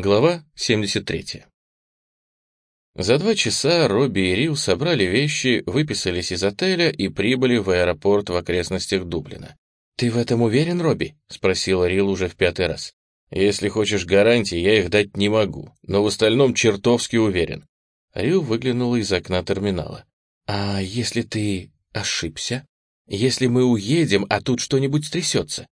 Глава 73. За два часа Робби и Рил собрали вещи, выписались из отеля и прибыли в аэропорт в окрестностях Дублина. «Ты в этом уверен, Робби?» — спросила Рил уже в пятый раз. «Если хочешь гарантии, я их дать не могу, но в остальном чертовски уверен». Рил выглянула из окна терминала. «А если ты ошибся? Если мы уедем, а тут что-нибудь стрясется?»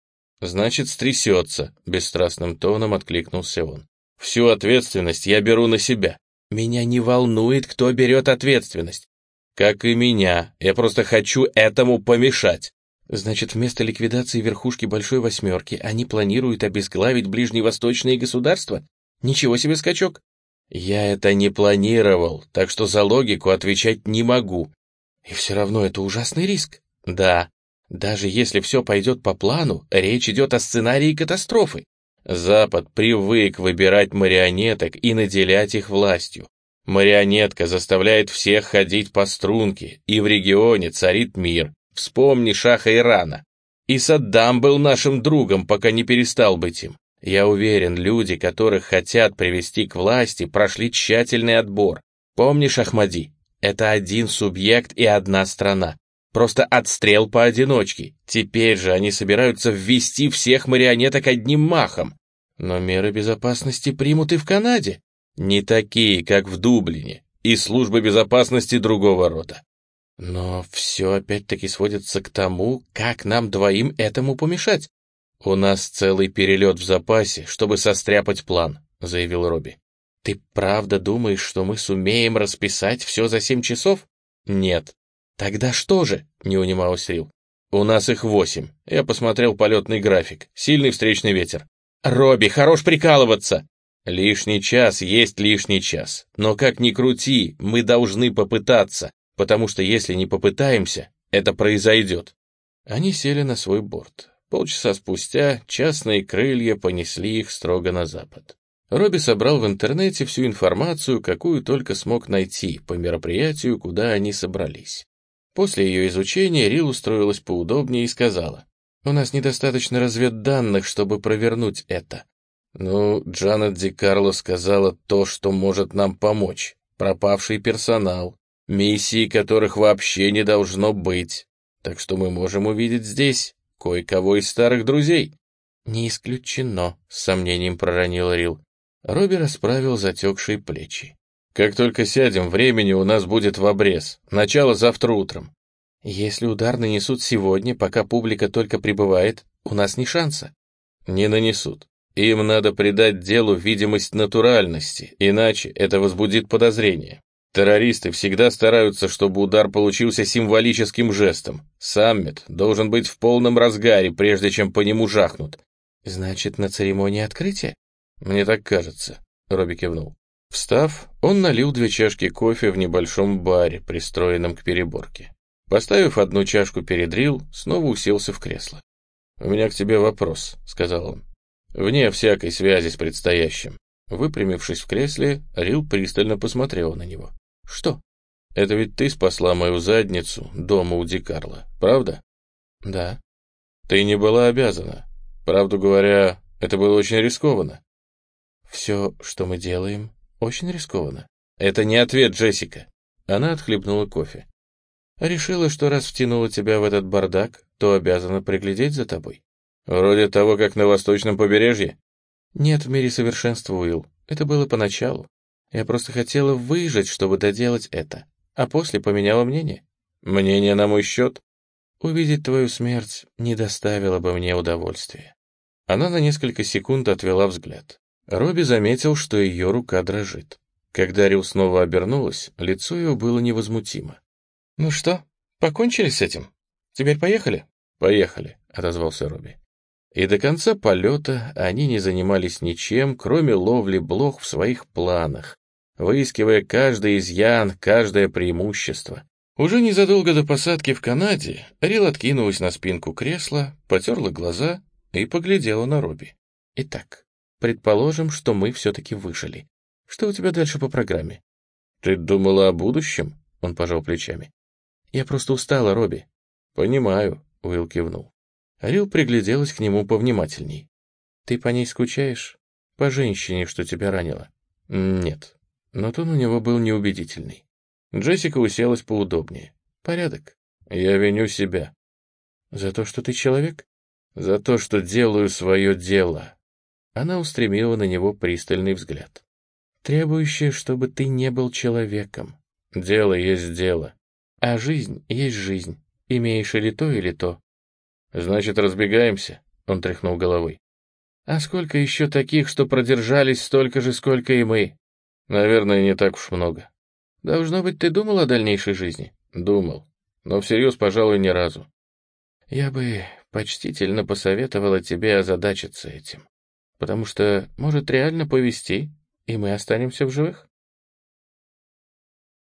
«Значит, стрясется», — бесстрастным тоном откликнулся он. Всю ответственность я беру на себя. Меня не волнует, кто берет ответственность. Как и меня, я просто хочу этому помешать. Значит, вместо ликвидации верхушки Большой Восьмерки они планируют обезглавить ближневосточные государства? Ничего себе скачок. Я это не планировал, так что за логику отвечать не могу. И все равно это ужасный риск. Да, даже если все пойдет по плану, речь идет о сценарии катастрофы. Запад привык выбирать марионеток и наделять их властью. Марионетка заставляет всех ходить по струнке, и в регионе царит мир. Вспомни шаха Ирана. И Саддам был нашим другом, пока не перестал быть им. Я уверен, люди, которых хотят привести к власти, прошли тщательный отбор. Помнишь, Ахмади? Это один субъект и одна страна. Просто отстрел поодиночке. Теперь же они собираются ввести всех марионеток одним махом. Но меры безопасности примут и в Канаде. Не такие, как в Дублине, и службы безопасности другого рода. Но все опять-таки сводится к тому, как нам двоим этому помешать. «У нас целый перелет в запасе, чтобы состряпать план», — заявил Робби. «Ты правда думаешь, что мы сумеем расписать все за семь часов?» «Нет». «Тогда что же?» — не унимался Рил. «У нас их восемь. Я посмотрел полетный график. Сильный встречный ветер. «Робби, хорош прикалываться!» «Лишний час есть лишний час. Но как ни крути, мы должны попытаться, потому что если не попытаемся, это произойдет». Они сели на свой борт. Полчаса спустя частные крылья понесли их строго на запад. Робби собрал в интернете всю информацию, какую только смог найти по мероприятию, куда они собрались. После ее изучения Рил устроилась поудобнее и сказала, «У нас недостаточно разведданных, чтобы провернуть это». «Ну, Джанет Ди Карло сказала то, что может нам помочь. Пропавший персонал, миссии которых вообще не должно быть. Так что мы можем увидеть здесь кое-кого из старых друзей». «Не исключено», — с сомнением проронил Рил. Робби расправил затекшие плечи. Как только сядем, времени у нас будет в обрез. Начало завтра утром. Если удар нанесут сегодня, пока публика только прибывает, у нас не шанса. Не нанесут. Им надо придать делу видимость натуральности, иначе это возбудит подозрение. Террористы всегда стараются, чтобы удар получился символическим жестом. Саммит должен быть в полном разгаре, прежде чем по нему жахнут. Значит, на церемонии открытия? Мне так кажется, Робби кивнул. Встав, он налил две чашки кофе в небольшом баре, пристроенном к переборке. Поставив одну чашку перед Рил, снова уселся в кресло. «У меня к тебе вопрос», — сказал он. «Вне всякой связи с предстоящим». Выпрямившись в кресле, Рил пристально посмотрел на него. «Что?» «Это ведь ты спасла мою задницу дома у Ди Карла, правда?» «Да». «Ты не была обязана. Правду говоря, это было очень рискованно». «Все, что мы делаем, очень рискованно. Это не ответ, Джессика. Она отхлебнула кофе. Решила, что раз втянула тебя в этот бардак, то обязана приглядеть за тобой. Вроде того, как на восточном побережье. Нет в мире совершенства, Уилл. Это было поначалу. Я просто хотела выжить, чтобы доделать это. А после поменяла мнение. Мнение на мой счет? Увидеть твою смерть не доставило бы мне удовольствия. Она на несколько секунд отвела взгляд. Робби заметил, что ее рука дрожит. Когда Рил снова обернулась, лицо ее было невозмутимо. «Ну что, покончили с этим? Теперь поехали?» «Поехали», — отозвался Робби. И до конца полета они не занимались ничем, кроме ловли блох в своих планах, выискивая каждый изъян, каждое преимущество. Уже незадолго до посадки в Канаде Рил откинулась на спинку кресла, потерла глаза и поглядела на Робби. «Итак, Предположим, что мы все-таки выжили. Что у тебя дальше по программе? Ты думала о будущем? Он пожал плечами. Я просто устала, Робби. Понимаю, Уилл кивнул. Рил пригляделась к нему повнимательней. Ты по ней скучаешь? По женщине, что тебя ранила? Нет. Но тон у него был неубедительный. Джессика уселась поудобнее. Порядок. Я виню себя. За то, что ты человек? За то, что делаю свое дело. Она устремила на него пристальный взгляд. Требующее, чтобы ты не был человеком. Дело есть дело. А жизнь есть жизнь. Имеешь или то, или то. Значит, разбегаемся? Он тряхнул головой. А сколько еще таких, что продержались столько же, сколько и мы? Наверное, не так уж много. Должно быть, ты думал о дальнейшей жизни? Думал. Но всерьез, пожалуй, ни разу. Я бы почтительно посоветовала тебе озадачиться этим. Потому что может реально повести, и мы останемся в живых.